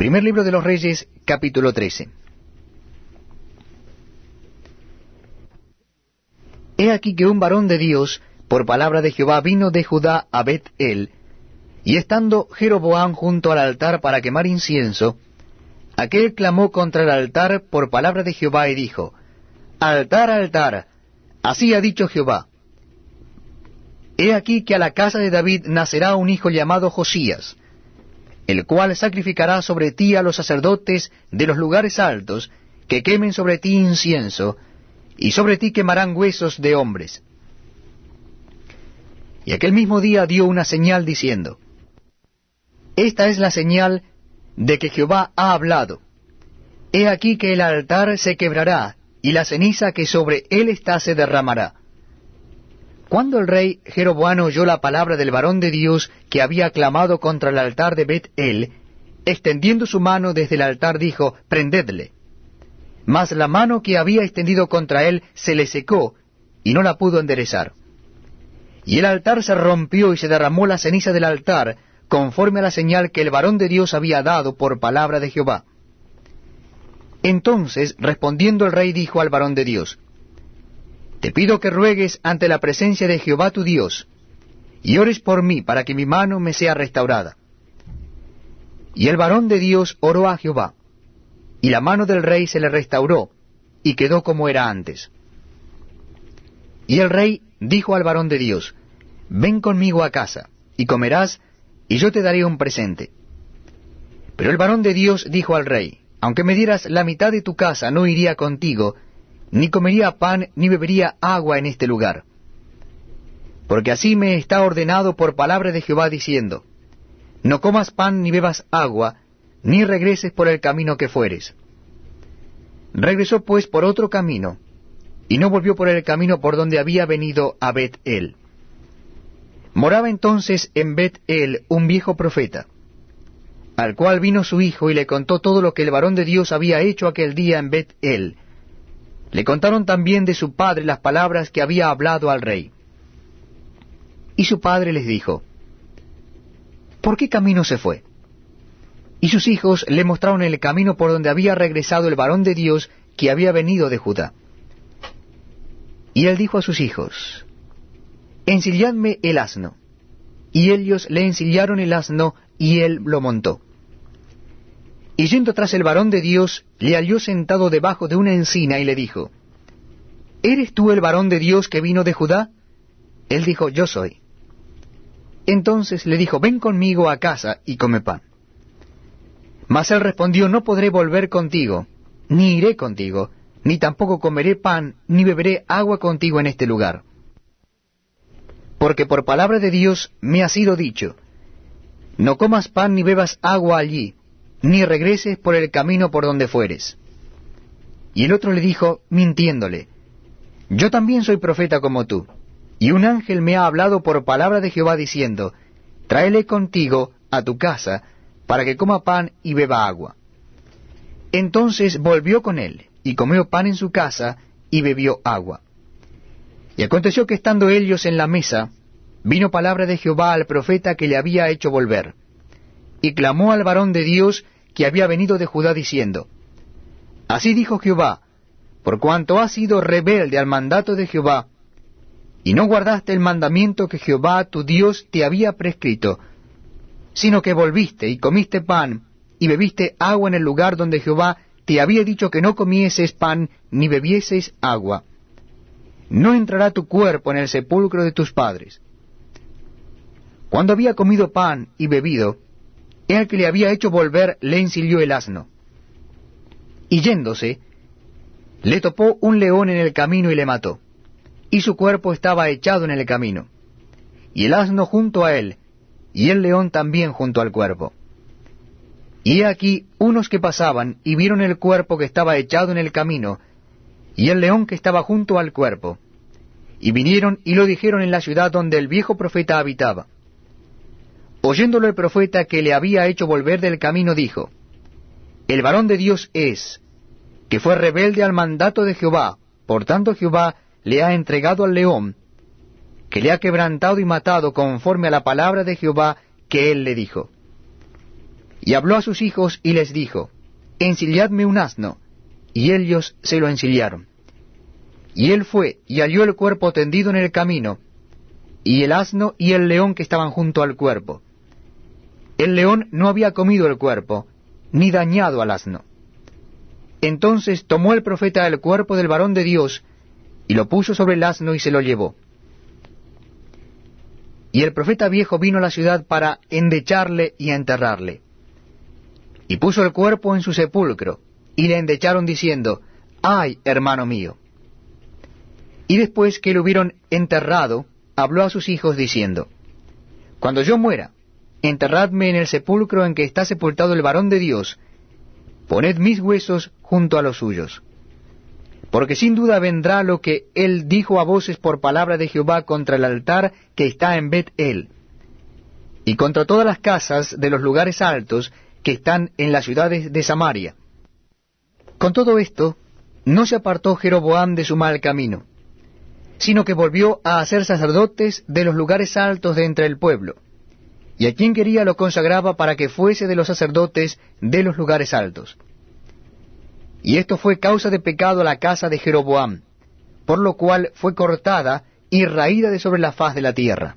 Primer libro de los Reyes, capítulo 13. He aquí que un varón de Dios, por palabra de Jehová, vino de Judá a Bet-El, y estando Jeroboam junto al altar para quemar incienso, aquel clamó contra el altar por palabra de Jehová y dijo, Altar, altar, así ha dicho Jehová. He aquí que a la casa de David nacerá un hijo llamado Josías, el cual sacrificará sobre ti a los sacerdotes de los lugares altos, que quemen sobre ti incienso, y sobre ti quemarán huesos de hombres. Y aquel mismo día dio una señal diciendo, Esta es la señal de que Jehová ha hablado. He aquí que el altar se quebrará, y la ceniza que sobre él está se derramará. Cuando el rey Jeroboam oyó la palabra del varón de Dios que había clamado contra el altar de Bet-El, extendiendo su mano desde el altar dijo, Prendedle. Mas la mano que había extendido contra él se le secó, y no la pudo enderezar. Y el altar se rompió y se derramó la ceniza del altar, conforme a la señal que el varón de Dios había dado por palabra de Jehová. Entonces, respondiendo el rey, dijo al varón de Dios, te pido que ruegues ante la presencia de Jehová tu Dios, y ores por mí para que mi mano me sea restaurada. Y el varón de Dios oró a Jehová, y la mano del rey se le restauró, y quedó como era antes. Y el rey dijo al varón de Dios, Ven conmigo a casa, y comerás, y yo te daré un presente. Pero el varón de Dios dijo al rey, Aunque me dieras la mitad de tu casa, no iría contigo, ni comería pan ni bebería agua en este lugar. Porque así me está ordenado por palabra de Jehová diciendo, No comas pan ni bebas agua, ni regreses por el camino que fueres. Regresó pues por otro camino, y no volvió por el camino por donde había venido a Bet-El. Moraba entonces en Bet-El un viejo profeta, al cual vino su hijo y le contó todo lo que el varón de Dios había hecho aquel día en Bet-El, le contaron también de su padre las palabras que había hablado al rey. Y su padre les dijo, ¿por qué camino se fue? Y sus hijos le mostraron el camino por donde había regresado el varón de Dios que había venido de Judá. Y él dijo a sus hijos, Ensilladme el asno. Y ellos le ensillaron el asno y él lo montó. Y yendo tras el varón de Dios, le halló sentado debajo de una encina y le dijo, ¿Eres tú el varón de Dios que vino de Judá? Él dijo, Yo soy. Entonces le dijo, Ven conmigo a casa y come pan. Mas él respondió, No podré volver contigo, ni iré contigo, ni tampoco comeré pan, ni beberé agua contigo en este lugar. Porque por palabra de Dios me ha sido dicho, No comas pan ni bebas agua allí, ni regreses por el camino por donde fueres. Y el otro le dijo, mintiéndole, Yo también soy profeta como tú, y un ángel me ha hablado por palabra de Jehová diciendo, Tráele contigo a tu casa, para que coma pan y beba agua. Entonces volvió con él, y comió pan en su casa, y bebió agua. Y aconteció que estando ellos en la mesa, vino palabra de Jehová al profeta que le había hecho volver y clamó al varón de Dios que había venido de Judá diciendo, Así dijo Jehová, por cuanto has sido rebelde al mandato de Jehová, y no guardaste el mandamiento que Jehová tu Dios te había prescrito, sino que volviste y comiste pan y bebiste agua en el lugar donde Jehová te había dicho que no comieses pan ni bebieses agua. No entrará tu cuerpo en el sepulcro de tus padres. Cuando había comido pan y bebido, el que le había hecho volver le ensilló el asno. Y yéndose, le topó un león en el camino y le mató, y su cuerpo estaba echado en el camino, y el asno junto a él, y el león también junto al cuerpo. Y aquí unos que pasaban y vieron el cuerpo que estaba echado en el camino, y el león que estaba junto al cuerpo, y vinieron y lo dijeron en la ciudad donde el viejo profeta habitaba. Oyéndolo el profeta que le había hecho volver del camino, dijo, El varón de Dios es, que fue rebelde al mandato de Jehová, por tanto Jehová le ha entregado al león, que le ha quebrantado y matado conforme a la palabra de Jehová que él le dijo. Y habló a sus hijos y les dijo, Ensilladme un asno, y ellos se lo ensillaron. Y él fue y halló el cuerpo tendido en el camino, y el asno y el león que estaban junto al cuerpo. El león no había comido el cuerpo, ni dañado al asno. Entonces tomó el profeta el cuerpo del varón de Dios, y lo puso sobre el asno y se lo llevó. Y el profeta viejo vino a la ciudad para endecharle y enterrarle. Y puso el cuerpo en su sepulcro, y le endecharon diciendo, ¡ay, hermano mío! Y después que lo hubieron enterrado, habló a sus hijos diciendo, Cuando yo muera, enterradme en el sepulcro en que está sepultado el varón de Dios, poned mis huesos junto a los suyos. Porque sin duda vendrá lo que él dijo a voces por palabra de Jehová contra el altar que está en Bet-El, y contra todas las casas de los lugares altos que están en las ciudades de Samaria. Con todo esto, no se apartó Jeroboam de su mal camino, sino que volvió a hacer sacerdotes de los lugares altos de entre el pueblo, y a quien quería lo consagraba para que fuese de los sacerdotes de los lugares altos. Y esto fue causa de pecado a la casa de Jeroboam, por lo cual fue cortada y raída de sobre la faz de la tierra.